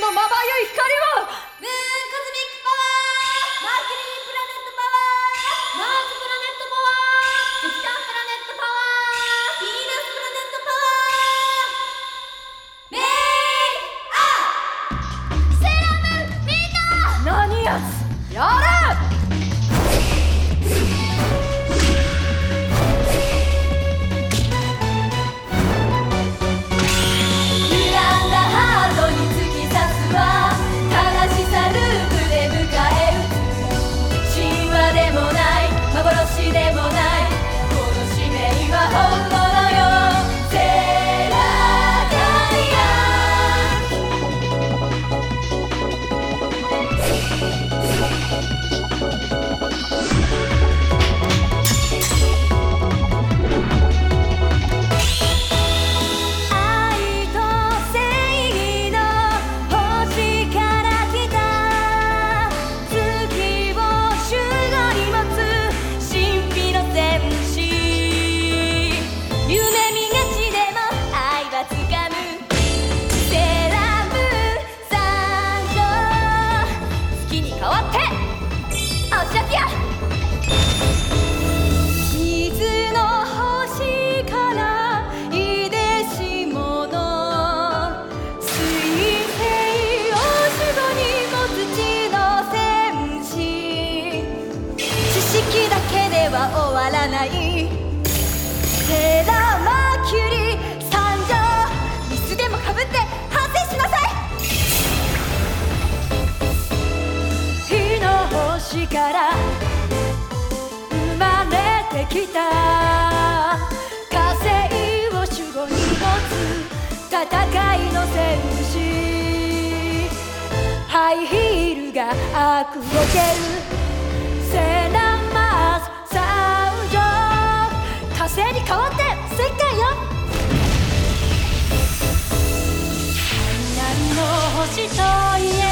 のまばゆい光はらない。セーラーマーキュリー参上。椅子でもかぶって反省しなさい。火の星から生まれてきた。火星を守護に持つ戦いの戦士。ハイヒールが悪を蹴る。したい